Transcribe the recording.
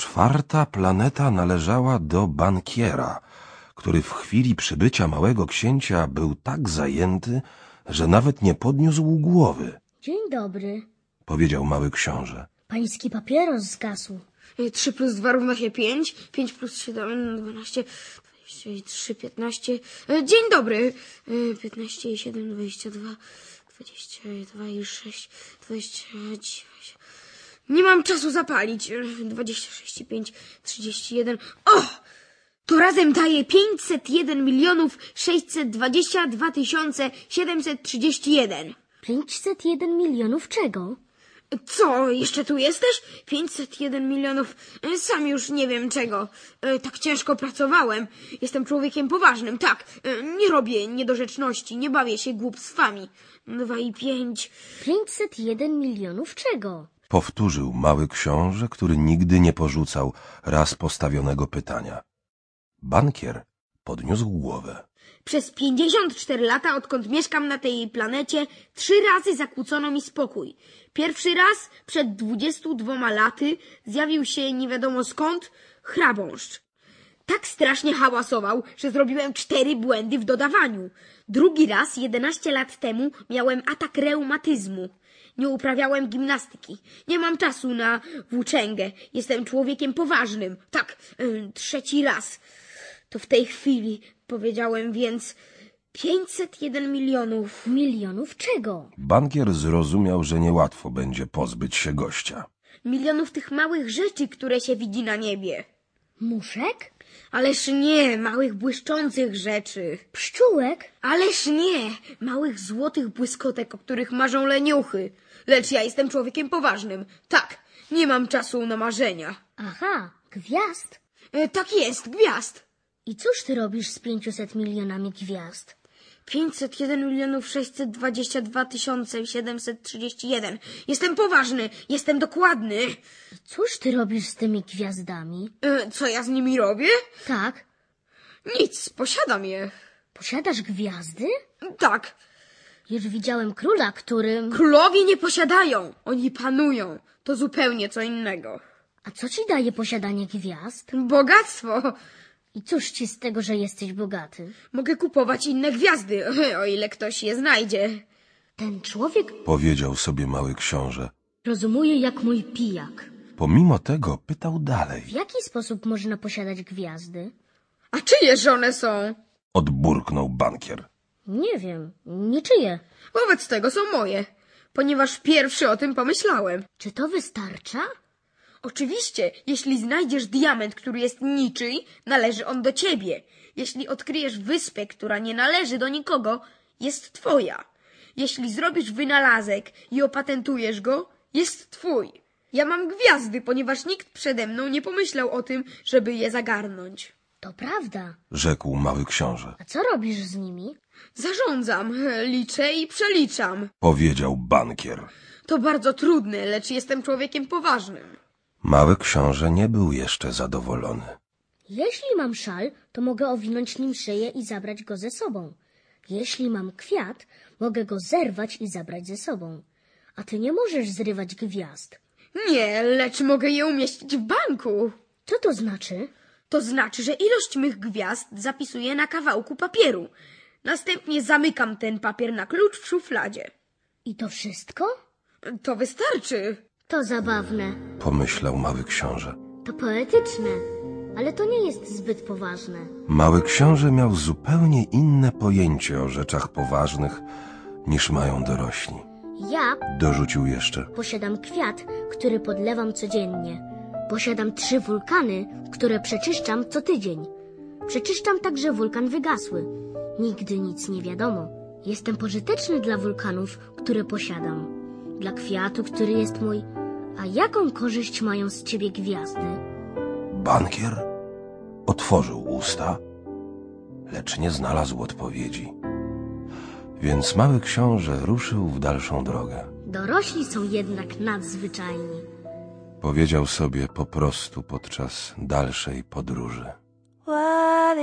Czwarta planeta należała do bankiera, który w chwili przybycia małego księcia był tak zajęty, że nawet nie podniósł głowy, Dzień dobry. powiedział mały książę. Pański papieros zgasł. 3 plus 2 równa się 5. 5 plus 7, 12, 23, 15. E, Dzień dobry. E, 15 i 7, 22, 22 i 6, 29. Nie mam czasu zapalić. E, 26 i 5, 31. O! To razem daje 501 milionów 622 tysiące 731. 501 milionów czego? Co, jeszcze tu jesteś? 501 milionów. E, Sam już nie wiem czego. E, Tak ciężko pracowałem. Jestem człowiekiem poważnym, tak. E, Nie robię niedorzeczności, nie bawię się głupstwami. Dwa i pięć. 501 milionów czego? Powtórzył mały książę, który nigdy nie porzucał raz postawionego pytania. Bankier podniósł głowę. Przez 54 lata, odkąd mieszkam na tej planecie, trzy razy zakłócono mi spokój. Pierwszy raz, przed 22 laty, zjawił się nie wiadomo skąd chrabąszcz. Tak strasznie hałasował, że zrobiłem cztery błędy w dodawaniu. Drugi raz, 11 lat temu, miałem atak reumatyzmu. Nie uprawiałem gimnastyki. Nie mam czasu na włóczęgę. Jestem człowiekiem poważnym. Tak, y, trzeci raz. To w tej chwili powiedziałem więc 501 milionów. Milionów czego? Bankier zrozumiał, że niełatwo będzie pozbyć się gościa. Milionów tych małych rzeczy, które się widzi na niebie. Muszek? Ależ nie, małych błyszczących rzeczy. Pszczółek? Ależ nie, małych złotych błyskotek, o których marzą leniuchy. Lecz ja jestem człowiekiem poważnym. Tak, nie mam czasu na marzenia. Aha, gwiazd. E, tak jest, gwiazd. I cóż ty robisz z 500 milionami gwiazd? 501 milionów 622 tysiące 731. Jestem poważny, jestem dokładny. Cóż ty robisz z tymi gwiazdami? E, co ja z nimi robię? Tak, Nic, posiadam je. posiadasz gwiazdy? Tak, Już widziałem króla, którym... królowie nie posiadają, oni panują. To zupełnie co innego. A co ci daje posiadanie gwiazd? Bogactwo. I cóż ci z tego, że jesteś bogaty? Mogę kupować inne gwiazdy, o ile ktoś je znajdzie. Ten człowiek Powiedział sobie mały książę. rozumuje jak mój pijak. Pomimo tego pytał dalej. W jaki sposób można posiadać gwiazdy? A czyjeż one są? Odburknął bankier. Nie wiem, niczyje. Wobec tego są moje, ponieważ pierwszy o tym pomyślałem. Czy to wystarcza? Oczywiście, jeśli znajdziesz diament, który jest niczyj, należy on do ciebie. Jeśli odkryjesz wyspę, która nie należy do nikogo, jest twoja. Jeśli zrobisz wynalazek i opatentujesz go, jest twój. Ja mam gwiazdy, ponieważ nikt przede mną nie pomyślał o tym, żeby je zagarnąć. To prawda. Rzekł mały książę. A co robisz z nimi? Zarządzam, liczę i przeliczam. Powiedział bankier. To bardzo trudne, lecz jestem człowiekiem poważnym. Mały książę nie był jeszcze zadowolony. Jeśli mam szal, to mogę owinąć nim szyję i zabrać go ze sobą. Jeśli mam kwiat, mogę go zerwać i zabrać ze sobą. A ty nie możesz zrywać gwiazd. Nie, lecz mogę je umieścić w banku. Co to znaczy? To znaczy, że ilość mych gwiazd zapisuję na kawałku papieru. Następnie zamykam ten papier na klucz w szufladzie. I to wszystko? To wystarczy. To zabawne. Pomyślał mały książę. To poetyczne. Ale to nie jest zbyt poważne. Mały książę miał zupełnie inne pojęcie o rzeczach poważnych niż mają dorośli. Ja Dorzucił jeszcze. posiadam kwiat, który podlewam codziennie. Posiadam trzy wulkany, które przeczyszczam co tydzień. Przeczyszczam także wulkan wygasły. Nigdy nic nie wiadomo. Jestem pożyteczny dla wulkanów, które posiadam. Dla kwiatu, który jest mój. A jaką korzyść mają z ciebie gwiazdy? Bankier otworzył usta, lecz nie znalazł odpowiedzi. Więc mały książę ruszył w dalszą drogę. Dorośli są jednak nadzwyczajni. Powiedział sobie po prostu podczas dalszej podróży. What